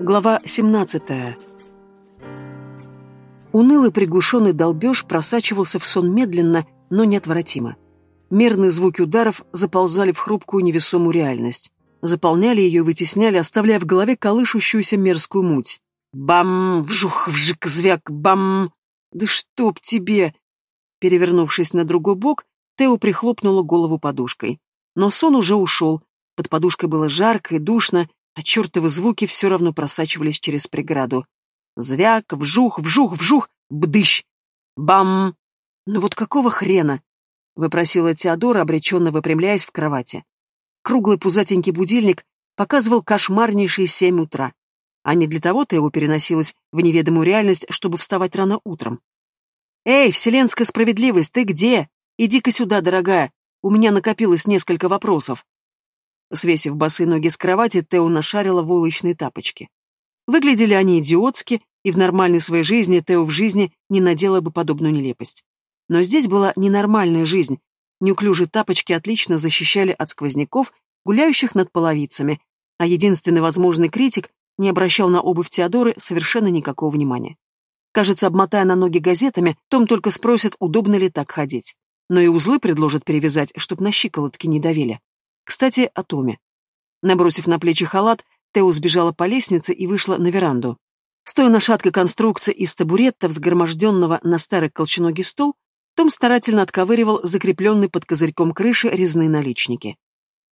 Глава 17. Унылый приглушенный долбеж просачивался в сон медленно, но неотвратимо. Мерные звуки ударов заползали в хрупкую невесомую реальность. Заполняли ее и вытесняли, оставляя в голове колышущуюся мерзкую муть. Бам! Вжух! Вжик! Звяк! Бам! Да чтоб тебе! Перевернувшись на другой бок, Тео прихлопнула голову подушкой. Но сон уже ушел. Под подушкой было жарко и душно, а чертовы звуки все равно просачивались через преграду. Звяк, вжух, вжух, вжух, бдыщ! Бам! Ну вот какого хрена? Выпросила Теодора, обреченно выпрямляясь в кровати. Круглый пузатенький будильник показывал кошмарнейшие семь утра. А не для того-то его переносилось в неведомую реальность, чтобы вставать рано утром. «Эй, вселенская справедливость, ты где? Иди-ка сюда, дорогая. У меня накопилось несколько вопросов». Свесив босые ноги с кровати, Тео нашарила войлочные тапочки. Выглядели они идиотски, и в нормальной своей жизни Тео в жизни не надела бы подобную нелепость. Но здесь была ненормальная жизнь. Неуклюжие тапочки отлично защищали от сквозняков, гуляющих над половицами, а единственный возможный критик не обращал на обувь Теодоры совершенно никакого внимания. Кажется, обмотая на ноги газетами, Том только спросит, удобно ли так ходить. Но и узлы предложат перевязать, чтоб на щиколотки не давили. Кстати, о Томе. Набросив на плечи халат, Тео сбежала по лестнице и вышла на веранду. Стоя на шаткой конструкции из табуретта, взгроможденного на старый колченогий стол, том старательно отковыривал закрепленный под козырьком крыши резные наличники.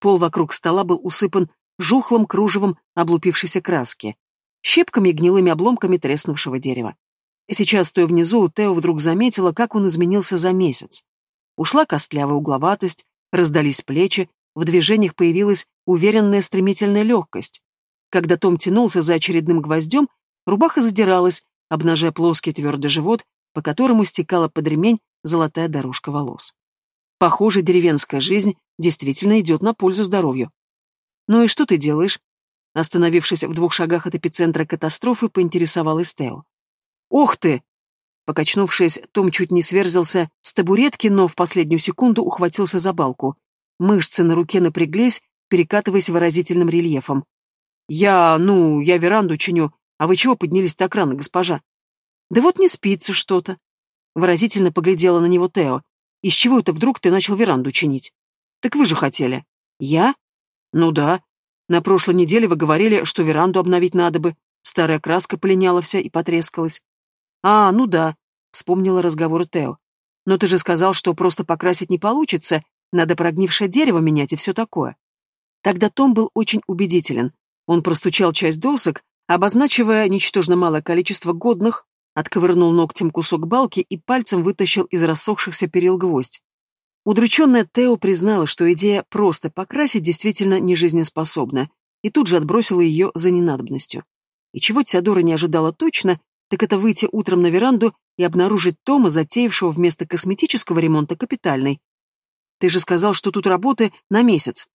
Пол вокруг стола был усыпан жухлым кружевом облупившейся краски, щепками и гнилыми обломками треснувшего дерева. И сейчас, стоя внизу, Тео вдруг заметила, как он изменился за месяц. Ушла костлявая угловатость, раздались плечи, в движениях появилась уверенная стремительная легкость. Когда Том тянулся за очередным гвоздем, рубаха задиралась, обнажая плоский твердый живот, по которому стекала под ремень золотая дорожка волос. Похоже, деревенская жизнь действительно идет на пользу здоровью. «Ну и что ты делаешь?» Остановившись в двух шагах от эпицентра катастрофы, поинтересовалась Тео. «Ох ты!» Покачнувшись, Том чуть не сверзился с табуретки, но в последнюю секунду ухватился за балку. Мышцы на руке напряглись, перекатываясь выразительным рельефом. «Я, ну, я веранду чиню. А вы чего поднялись так рано, госпожа?» «Да вот не спится что-то». Выразительно поглядела на него Тео. «Из чего это вдруг ты начал веранду чинить?» «Так вы же хотели». «Я?» «Ну да. На прошлой неделе вы говорили, что веранду обновить надо бы. Старая краска полиняла вся и потрескалась». «А, ну да», — вспомнила разговор Тео. «Но ты же сказал, что просто покрасить не получится, надо прогнившее дерево менять и все такое. Тогда Том был очень убедителен. Он простучал часть досок, обозначивая ничтожно малое количество годных, отковырнул ногтем кусок балки и пальцем вытащил из рассохшихся перил гвоздь. Удрученная Тео признала, что идея просто покрасить действительно не жизнеспособна, и тут же отбросила ее за ненадобностью. И чего Теодора не ожидала точно, так это выйти утром на веранду и обнаружить Тома, затеявшего вместо косметического ремонта капитальный, ты же сказал, что тут работы на месяц.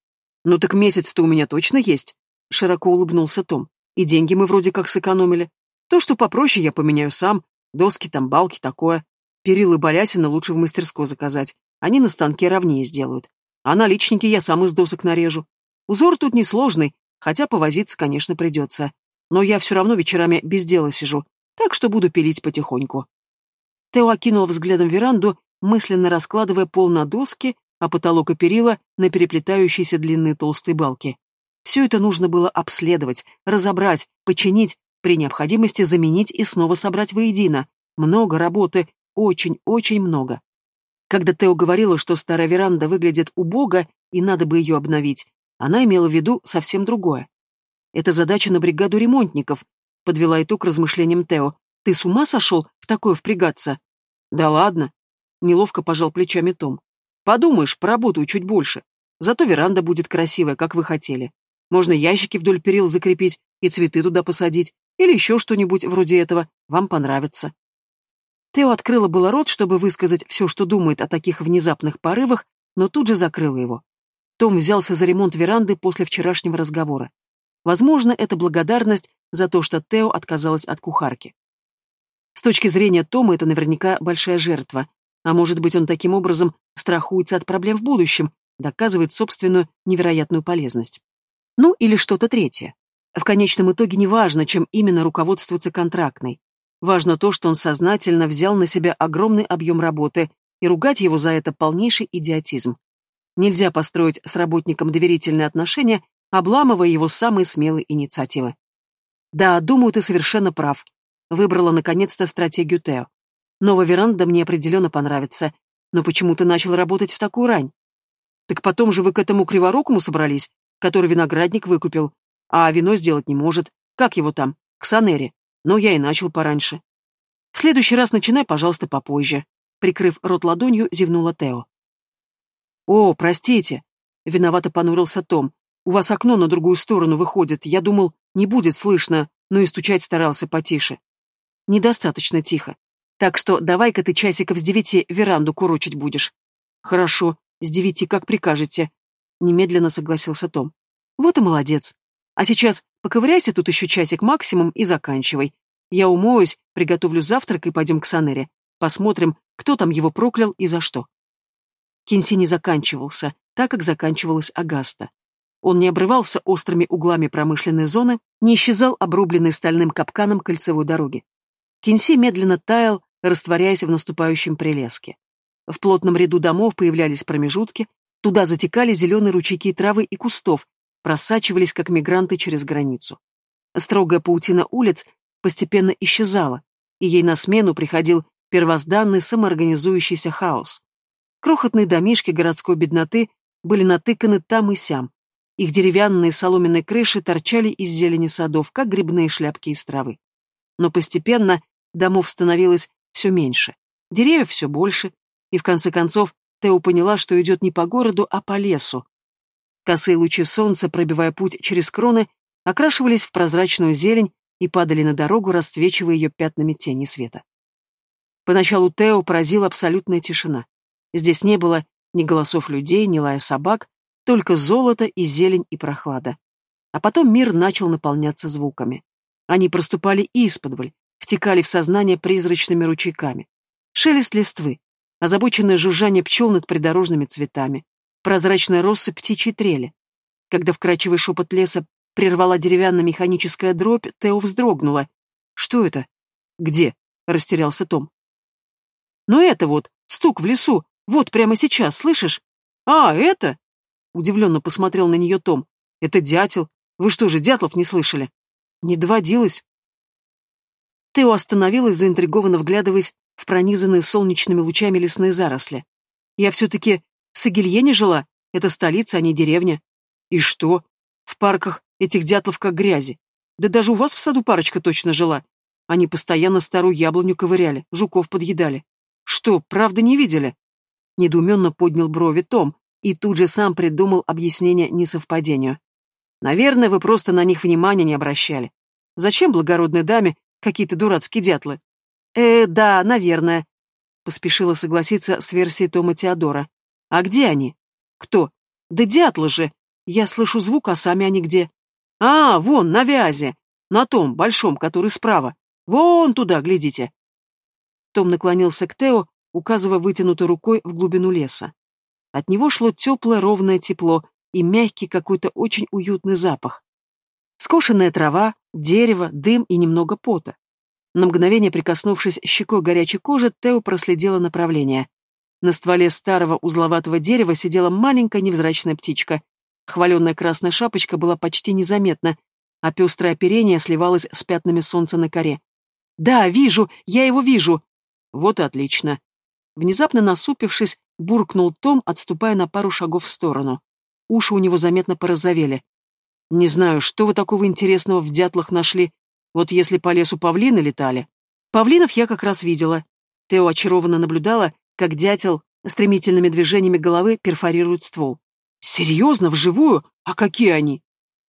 Ну так месяц-то у меня точно есть, широко улыбнулся Том. И деньги мы вроде как сэкономили. То, что попроще, я поменяю сам. Доски там, балки, такое. Перилы балясина лучше в мастерской заказать. Они на станке ровнее сделают. А наличники я сам из досок нарежу. Узор тут несложный, хотя повозиться, конечно, придется. Но я все равно вечерами без дела сижу, так что буду пилить потихоньку. Тео окинул взглядом веранду, мысленно раскладывая пол на доски а потолок и перила на переплетающиеся длинные толстые балки. Все это нужно было обследовать, разобрать, починить, при необходимости заменить и снова собрать воедино. Много работы, очень-очень много. Когда Тео говорила, что старая веранда выглядит убого и надо бы ее обновить, она имела в виду совсем другое. Это задача на бригаду ремонтников, подвела итог размышлениям Тео. Ты с ума сошел в такое впрягаться? Да ладно. Неловко пожал плечами Том. Подумаешь, поработаю чуть больше. Зато веранда будет красивая, как вы хотели. Можно ящики вдоль перил закрепить и цветы туда посадить, или еще что-нибудь вроде этого. Вам понравится. Тео открыла было рот, чтобы высказать все, что думает о таких внезапных порывах, но тут же закрыла его. Том взялся за ремонт веранды после вчерашнего разговора. Возможно, это благодарность за то, что Тео отказалась от кухарки. С точки зрения Тома это наверняка большая жертва, а может быть, он таким образом страхуется от проблем в будущем, доказывает собственную невероятную полезность. Ну или что-то третье. В конечном итоге не важно, чем именно руководствуется контрактный. Важно то, что он сознательно взял на себя огромный объем работы, и ругать его за это полнейший идиотизм. Нельзя построить с работником доверительные отношения, обламывая его самые смелые инициативы. Да, думаю, ты совершенно прав. Выбрала наконец-то стратегию Тео. Новая веранда мне определенно понравится. Но почему ты начал работать в такую рань? Так потом же вы к этому криворукому собрались, который виноградник выкупил. А вино сделать не может. Как его там? К Санере. Но я и начал пораньше. В следующий раз начинай, пожалуйста, попозже. Прикрыв рот ладонью, зевнула Тео. «О, простите!» — виновато понурился Том. «У вас окно на другую сторону выходит. Я думал, не будет слышно, но и стучать старался потише». «Недостаточно тихо. Так что давай-ка ты часиков с девяти веранду курочить будешь». «Хорошо, с девяти, как прикажете», — немедленно согласился Том. «Вот и молодец. А сейчас поковыряйся тут еще часик максимум и заканчивай. Я умоюсь, приготовлю завтрак и пойдем к Санере. Посмотрим, кто там его проклял и за что». Кинси не заканчивался, так как заканчивалась Агаста. Он не обрывался острыми углами промышленной зоны, не исчезал обрубленный стальным капканом кольцевой дороги. Кинси медленно таял, растворяясь в наступающем прелеске. В плотном ряду домов появлялись промежутки, туда затекали зеленые ручейки травы и кустов, просачивались, как мигранты через границу. Строгая паутина улиц постепенно исчезала, и ей на смену приходил первозданный самоорганизующийся хаос. Крохотные домишки городской бедноты были натыканы там и сям. Их деревянные соломенные крыши торчали из зелени садов, как грибные шляпки из травы. Но постепенно домов становилось все меньше, деревьев все больше, и в конце концов Тео поняла, что идет не по городу, а по лесу. Косые лучи солнца, пробивая путь через кроны, окрашивались в прозрачную зелень и падали на дорогу, расцвечивая ее пятнами тени света. Поначалу Тео поразила абсолютная тишина. Здесь не было ни голосов людей, ни лая собак, только золото и зелень и прохлада. А потом мир начал наполняться звуками. Они проступали исподволь, втекали в сознание призрачными ручейками. Шелест листвы, озабоченное жужжание пчел над придорожными цветами, прозрачная россыпь птичьей трели. Когда вкрачивый шепот леса прервала деревянно-механическая дробь, Тео вздрогнула. «Что это?» «Где?» — растерялся Том. «Ну это вот, стук в лесу, вот прямо сейчас, слышишь? А, это? Удивленно посмотрел на нее Том. Это дятел. Вы что же, дятлов не слышали? Не доводилось. Тео остановилась, заинтригованно вглядываясь в пронизанные солнечными лучами лесные заросли. Я все-таки в Сагильене жила. Это столица, а не деревня. И что? В парках этих дятлов как грязи. Да даже у вас в саду парочка точно жила. Они постоянно старую яблоню ковыряли, жуков подъедали. Что, правда не видели? Недоуменно поднял брови Том и тут же сам придумал объяснение несовпадению. Наверное, вы просто на них внимания не обращали. Зачем благородной даме какие-то дурацкие дятлы? Э, да, наверное. Поспешила согласиться с версией Тома Теодора. А где они? Кто? Да дятлы же. Я слышу звук, а сами они где? А, вон, на вязе. На том, большом, который справа. Вон туда, глядите. Том наклонился к Тео, указывая вытянутой рукой в глубину леса. От него шло теплое ровное тепло и мягкий какой-то очень уютный запах. Скошенная трава, дерево, дым и немного пота. На мгновение прикоснувшись щекой горячей кожи, Тео проследила направление. На стволе старого узловатого дерева сидела маленькая невзрачная птичка. Хваленная красная шапочка была почти незаметна, а пестрое оперение сливалось с пятнами солнца на коре. «Да, вижу, я его вижу!» «Вот и отлично!» Внезапно насупившись, буркнул Том, отступая на пару шагов в сторону. Уши у него заметно порозовели. «Не знаю, что вы такого интересного в дятлах нашли. Вот если по лесу павлины летали». Павлинов я как раз видела. Тео очарованно наблюдала, как дятел стремительными движениями головы перфорирует ствол. «Серьезно? Вживую? А какие они?»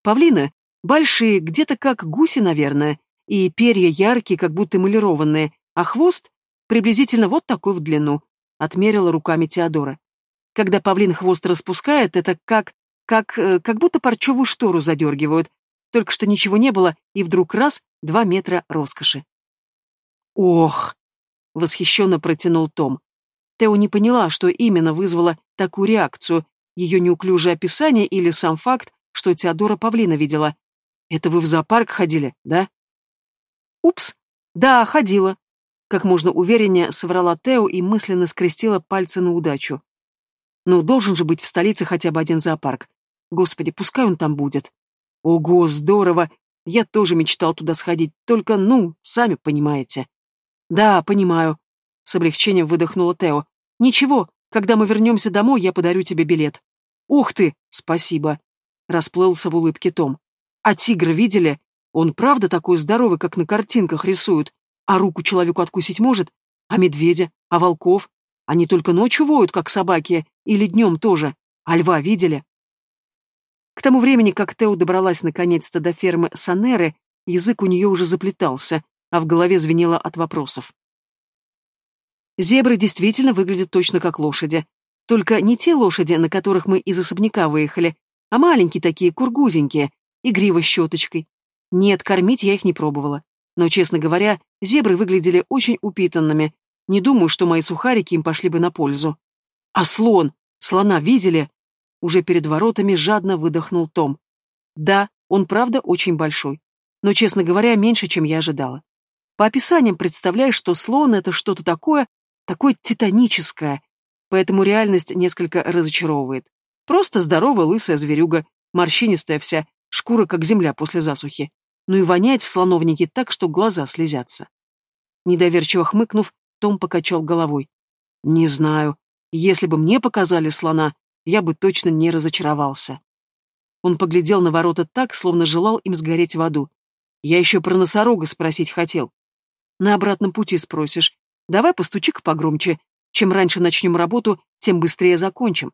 «Павлины? Большие, где-то как гуси, наверное, и перья яркие, как будто эмалированные, а хвост Приблизительно вот такой в длину, отмерила руками Теодора. Когда павлин хвост распускает, это как... как... Э, как будто парчевую штору задергивают. Только что ничего не было, и вдруг раз — два метра роскоши. «Ох!» — восхищенно протянул Том. Тео не поняла, что именно вызвало такую реакцию, ее неуклюжее описание или сам факт, что Теодора павлина видела. Это вы в зоопарк ходили, да? Упс, да, ходила. Как можно увереннее соврала Тео и мысленно скрестила пальцы на удачу. Ну, должен же быть в столице хотя бы один зоопарк. Господи, пускай он там будет. Ого, здорово! Я тоже мечтал туда сходить, только, ну, сами понимаете. Да, понимаю. С облегчением выдохнула Тео. Ничего, когда мы вернемся домой, я подарю тебе билет. Ух ты, спасибо. Расплылся в улыбке Том. А тигра видели? Он правда такой здоровый, как на картинках рисуют? А руку человеку откусить может? А медведя? А волков? Они только ночью воют, как собаки, или днем тоже. А льва видели? К тому времени, как Тео добралась наконец-то до фермы Санеры, язык у нее уже заплетался, а в голове звенело от вопросов. Зебры действительно выглядят точно как лошади. Только не те лошади, на которых мы из особняка выехали, а маленькие такие, кургузенькие, игриво щеточкой. Нет, кормить я их не пробовала. Но, честно говоря, зебры выглядели очень упитанными. Не думаю, что мои сухарики им пошли бы на пользу. А слон? Слона видели? Уже перед воротами жадно выдохнул Том. Да, он правда очень большой. Но, честно говоря, меньше, чем я ожидала. По описаниям представляешь, что слон — это что-то такое, такое титаническое. Поэтому реальность несколько разочаровывает. Просто здоровая лысая зверюга, морщинистая вся, шкура как земля после засухи но и воняет в слоновнике так, что глаза слезятся. Недоверчиво хмыкнув, Том покачал головой. «Не знаю. Если бы мне показали слона, я бы точно не разочаровался». Он поглядел на ворота так, словно желал им сгореть в аду. «Я еще про носорога спросить хотел». «На обратном пути спросишь. Давай постучи-ка погромче. Чем раньше начнем работу, тем быстрее закончим».